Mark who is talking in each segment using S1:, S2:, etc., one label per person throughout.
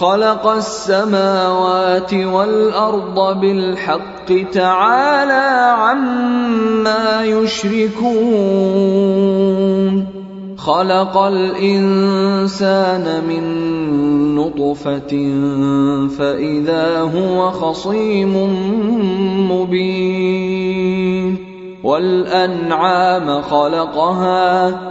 S1: خلق السماوات والأرض بالحق تعالى عما يشركون. خلق الإنسان من نطفة فإذا هو خصيم مبين. والأنعام خلقها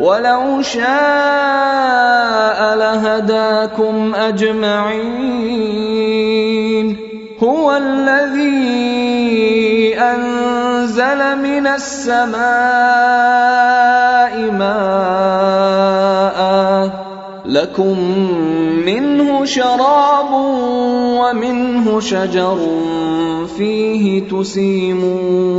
S1: ولو شاء لهداكم أجمعين. هو الذي أنزل من السماء ماء. لكم منه شراب ومنه شجر فيه تسيمون.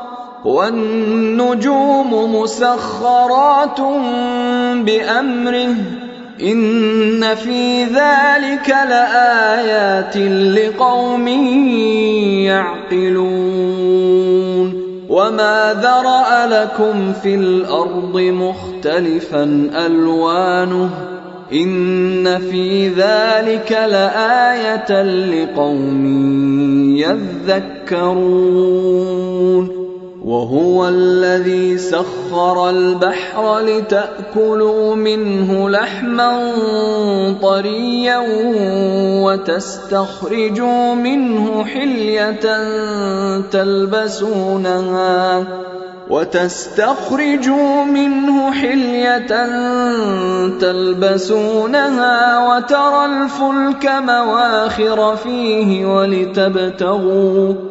S1: والنجوم مسخرات بأمره. إن في ذلك لآيات لقوم يعقلون. وما ذرأ لكم في الأرض مختلفا ألوانه. إن في ذلك لآية لقوم يذكرون. وهو الذي سخر البحر لتأكلوا منه لحما طريا وتستخرجوا منه حلية تلبسونها وتستخرجوا منه حلية تلبسونها وترى الفلك مواخر فيه ولتبتغوا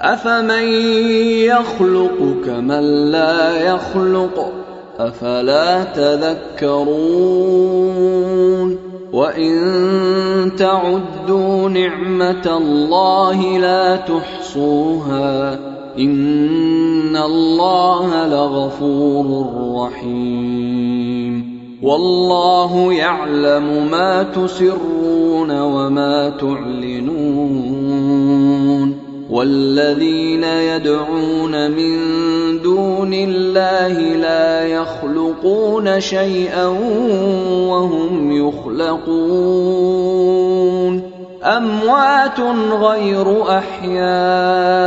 S1: أفمن يخلق كمن لا يخلق؟ أفلا تذكرون؟ وإن تعدوا نعمة الله لا تحصوها. إن الله لغفور رحيم. والله يعلم ما تسرون وما تعلنون والذين يدعون من دون الله لا يخلقون شيئا وهم يخلقون أموات غير أحياء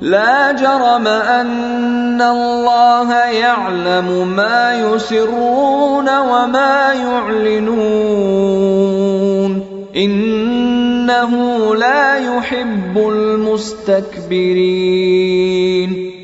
S1: لا جرم أن الله يعلم ما يسرون وما يعلنون. إنه لا يحب المستكبرين.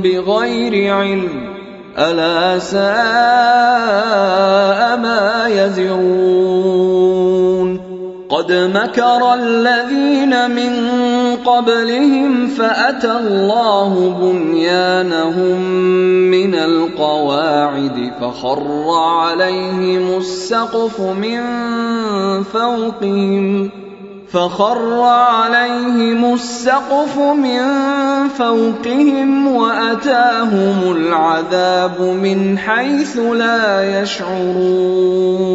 S1: بغير علم ألا ساء ما يزرون قد مكر الذين من قبلهم فأتى الله بنيانهم من القواعد فخر عليهم السقف من فوقهم فخر عليهم السقف من فوقهم وأتاهم العذاب من حيث لا يشعرون.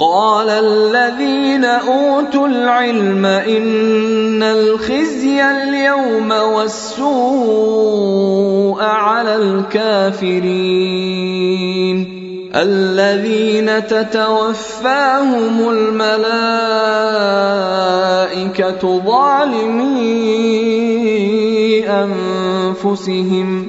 S1: قال الذين أوتوا العلم إن الخزي اليوم والسوء على الكافرين. الذين تتوفاهم الملائكة ظالمي أنفسهم.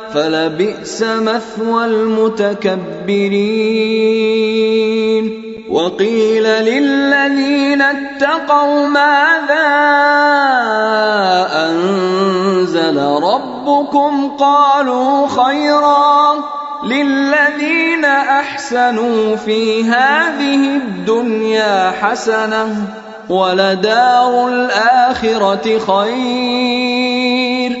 S1: فلبئس مثوى المتكبرين. وقيل للذين اتقوا ماذا أنزل ربكم؟ قالوا خيرا. للذين أحسنوا في هذه الدنيا حسنة ولدار الآخرة خير.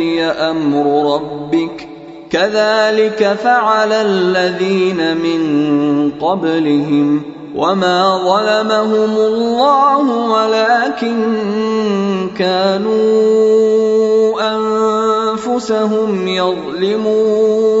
S1: يأتي أمر ربك. كذلك فعل الذين من قبلهم وما ظلمهم الله ولكن كانوا أنفسهم يظلمون.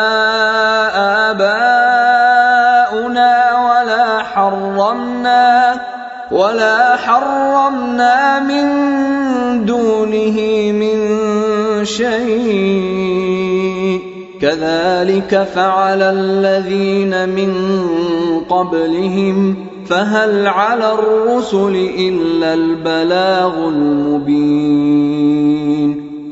S1: ولا حرمنا من دونه من شيء. كذلك فعل الذين من قبلهم فهل على الرسل الا البلاغ المبين.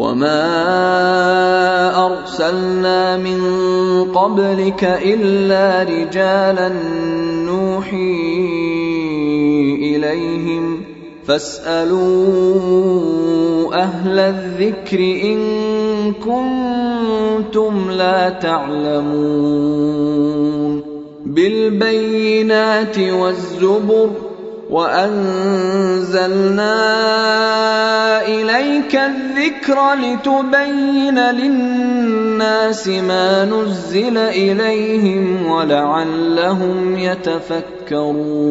S1: وما ارسلنا من قبلك الا رجالا نوحي اليهم فاسالوا أهل الذكر ان كنتم لا تعلمون بالبينات والزبر وأنزلنا إليك الذكر لتبين للناس ما نزل إليهم ولعلهم يتفكرون.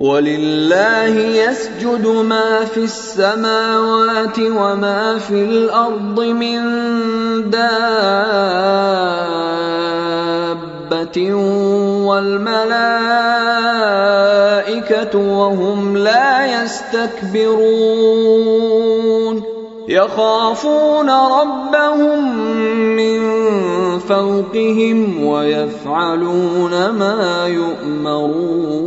S1: ولله يسجد ما في السماوات وما في الأرض من دابه والملائكه وهم لا يستكبرون يخافون ربهم من فوقهم ويفعلون ما يؤمرون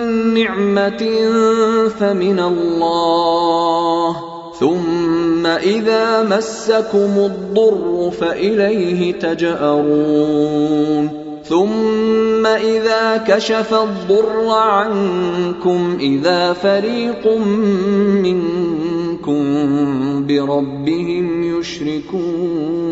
S1: نعمه فمن الله ثم اذا مسكم الضر فاليه تجارون ثم اذا كشف الضر عنكم اذا فريق منكم بربهم يشركون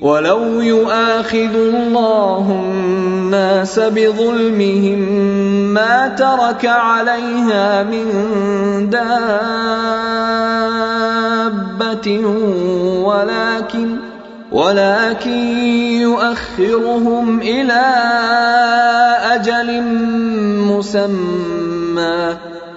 S1: ولو يؤاخذ الله الناس بظلمهم ما ترك عليها من دابة ولكن ولكن يؤخرهم إلى أجل مسمى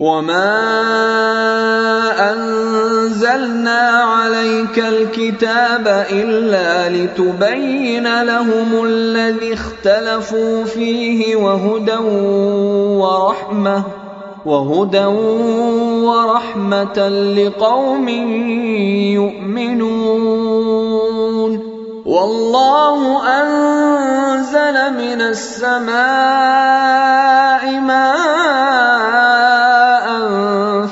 S1: وما انزلنا عليك الكتاب الا لتبين لهم الذي اختلفوا فيه وهدى ورحمه وهدى ورحمه لقوم يؤمنون والله انزل من السماء ماء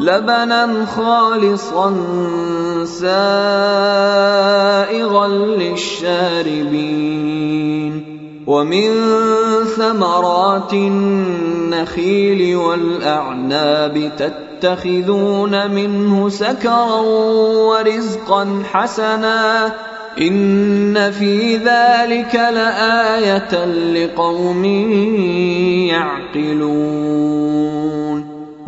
S1: لبنا خالصا سائغا للشاربين ومن ثمرات النخيل والأعناب تتخذون منه سكرا ورزقا حسنا إن في ذلك لآية لقوم يعقلون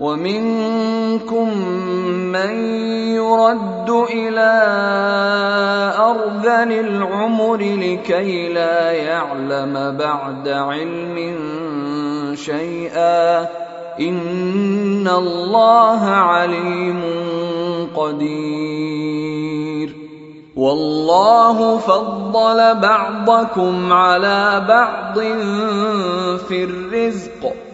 S1: ومنكم من يرد إلى ارذل العمر لكي لا يعلم بعد علم شيئا. إن الله عليم قدير. والله فضل بعضكم على بعض في الرزق.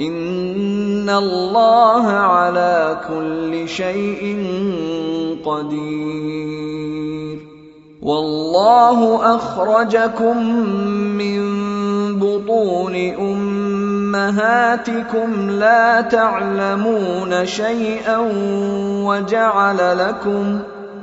S1: ان الله على كل شيء قدير. والله اخرجكم من بطون امهاتكم لا تعلمون شيئا وجعل لكم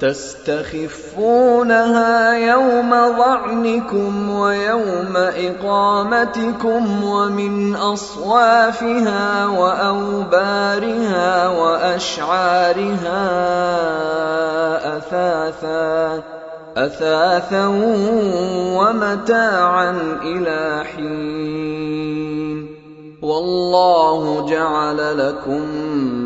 S1: تستخفونها يوم ظعنكم ويوم إقامتكم ومن أصوافها وأوبارها وأشعارها أثاثا أثاثا ومتاعا إلى حين. والله جعل لكم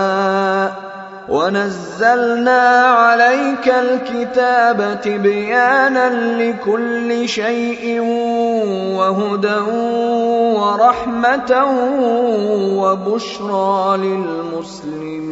S1: ونزلنا عليك الكتاب تبيانا لكل شيء وهدى ورحمة وبشرى للمسلمين.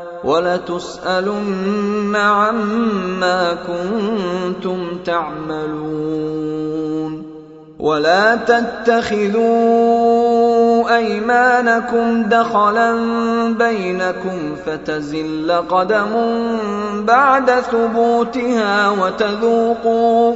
S1: ولتسألن عما كنتم تعملون. ولا تتخذوا أيمانكم دخلا بينكم فتزل قدم بعد ثبوتها وتذوقوا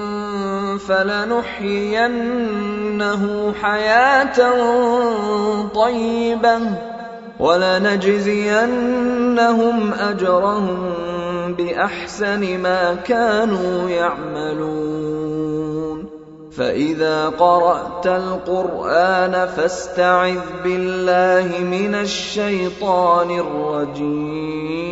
S1: فلنحيينه حياة طيبة ولنجزينهم أجرهم بأحسن ما كانوا يعملون. فإذا قرأت القرآن فاستعذ بالله من الشيطان الرجيم.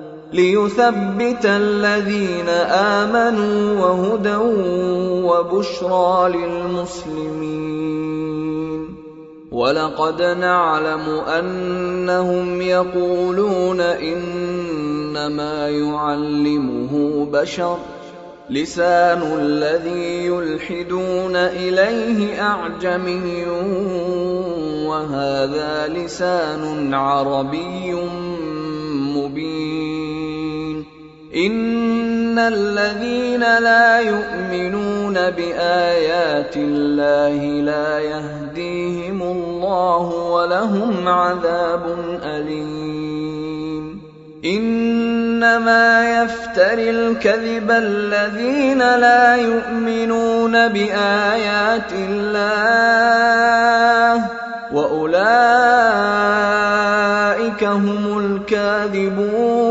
S1: ليثبت الذين آمنوا وهدى وبشرى للمسلمين. ولقد نعلم أنهم يقولون إنما يعلمه بشر. لسان الذي يلحدون إليه أعجمي وهذا لسان عربي مبين. ان الذين لا يؤمنون بايات الله لا يهديهم الله ولهم عذاب اليم انما يفتري الكذب الذين لا يؤمنون بايات الله واولئك اولئك هم الكاذبون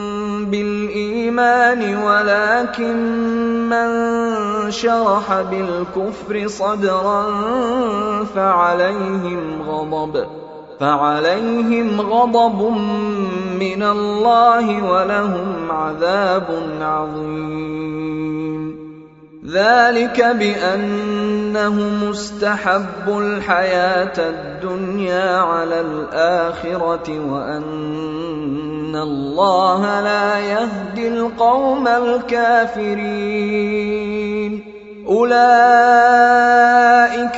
S1: بالإيمان ولكن من شرح بالكفر صدرا فعليهم غضب. فعليهم غضب من الله ولهم عذاب عظيم. ذلك بانهم استحبوا الحياة الدنيا على الآخرة وأن الله لا يهدي القوم الكافرين. أولئك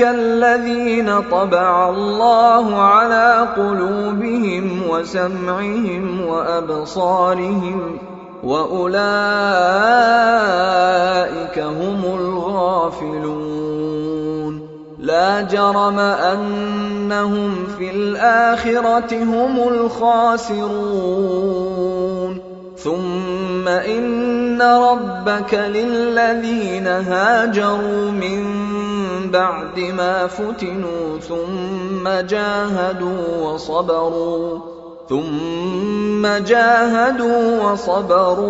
S1: الذين طبع الله على قلوبهم وسمعهم وأبصارهم واولئك هم الغافلون لا جرم انهم في الاخره هم الخاسرون ثم ان ربك للذين هاجروا من بعد ما فتنوا ثم جاهدوا وصبروا ثم جاهدوا وصبروا.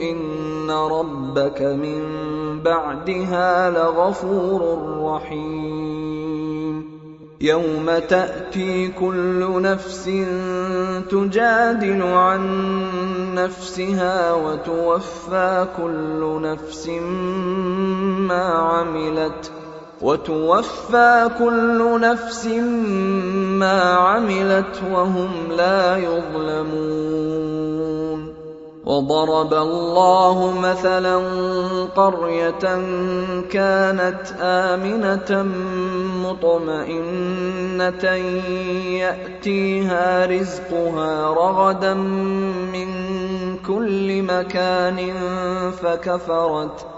S1: إن ربك من بعدها لغفور رحيم. يوم تأتي كل نفس تجادل عن نفسها وتوفى كل نفس ما عملت. وتوفى كل نفس ما عملت وهم لا يظلمون. وضرب الله مثلا قرية كانت آمنة مطمئنة يأتيها رزقها رغدا من كل مكان فكفرت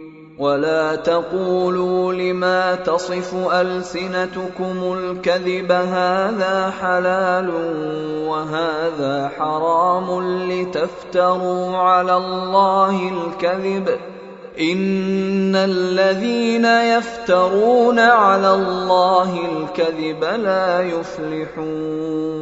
S1: ولا تقولوا لما تصف ألسنتكم الكذب هذا حلال وهذا حرام لتفتروا على الله الكذب إن الذين يفترون على الله الكذب لا يفلحون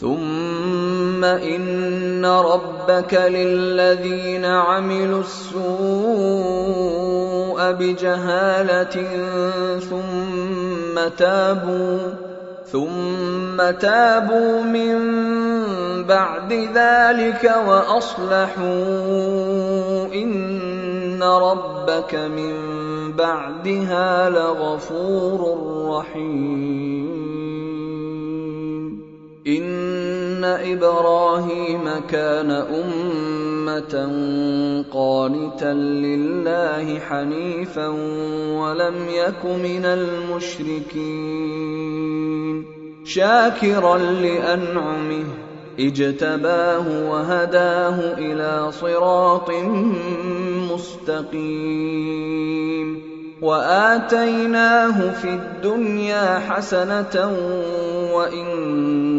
S1: ثم ان ربك للذين عملوا السوء بجهاله ثم تابوا ثم تابوا من بعد ذلك واصلحوا ان ربك من بعدها لغفور رحيم ان إبراهيم كان امه قانتا لله حنيفا ولم يك من المشركين شاكرا لانعمه اجتباه وهداه إلى صراط مستقيم واتيناه في الدنيا حسنه